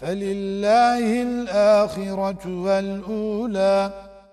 فلله الآخرة والأولى